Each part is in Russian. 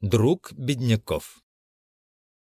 Друг бедняков.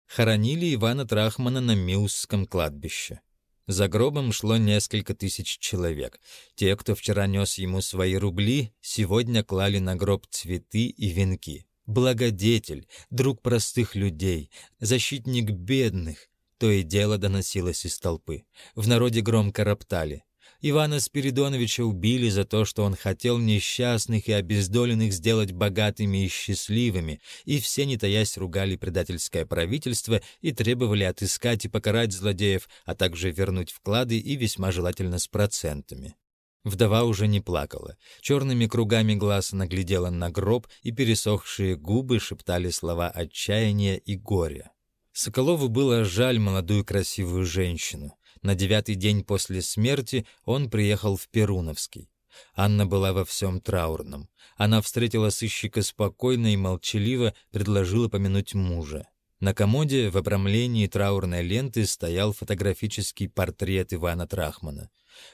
Хоронили Ивана Трахмана на Миусском кладбище. За гробом шло несколько тысяч человек. Те, кто вчера нес ему свои рубли, сегодня клали на гроб цветы и венки. Благодетель, друг простых людей, защитник бедных. То и дело доносилось из толпы. В народе громко роптали. Ивана Спиридоновича убили за то, что он хотел несчастных и обездоленных сделать богатыми и счастливыми, и все, не таясь, ругали предательское правительство и требовали отыскать и покарать злодеев, а также вернуть вклады и весьма желательно с процентами. Вдова уже не плакала. Черными кругами глаз наглядела на гроб, и пересохшие губы шептали слова отчаяния и горя. Соколову было жаль молодую красивую женщину. На девятый день после смерти он приехал в Перуновский. Анна была во всем траурном. Она встретила сыщика спокойно и молчаливо, предложила помянуть мужа. На комоде в обрамлении траурной ленты стоял фотографический портрет Ивана Трахмана.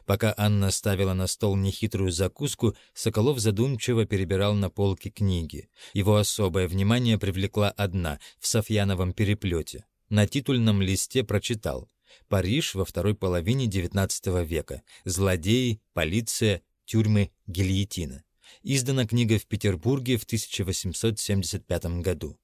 Пока Анна ставила на стол нехитрую закуску, Соколов задумчиво перебирал на полке книги. Его особое внимание привлекла одна в Софьяновом переплете. На титульном листе прочитал Париж во второй половине XIX века. Злодеи, полиция, тюрьмы, гильотина. Издана книга в Петербурге в 1875 году.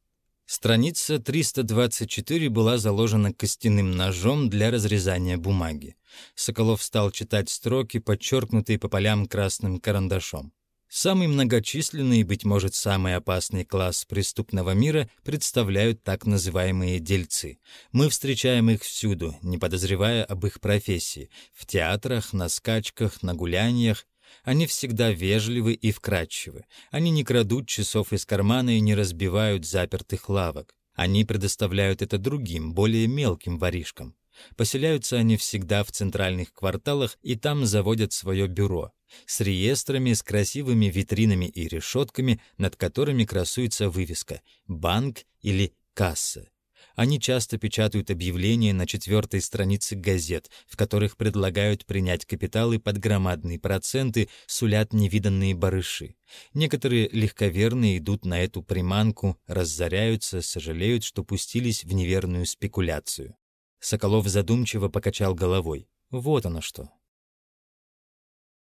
Страница 324 была заложена костяным ножом для разрезания бумаги. Соколов стал читать строки, подчеркнутые по полям красным карандашом. Самый многочисленный и, быть может, самый опасный класс преступного мира представляют так называемые дельцы. Мы встречаем их всюду, не подозревая об их профессии. В театрах, на скачках, на гуляниях. Они всегда вежливы и вкрадчивы. Они не крадут часов из кармана и не разбивают запертых лавок. Они предоставляют это другим, более мелким воришкам. Поселяются они всегда в центральных кварталах и там заводят свое бюро с реестрами, с красивыми витринами и решетками, над которыми красуется вывеска «Банк» или «Касса». Они часто печатают объявления на четвертой странице газет, в которых предлагают принять капиталы под громадные проценты, сулят невиданные барыши. Некоторые легковерные идут на эту приманку, разоряются, сожалеют, что пустились в неверную спекуляцию. Соколов задумчиво покачал головой. Вот оно что.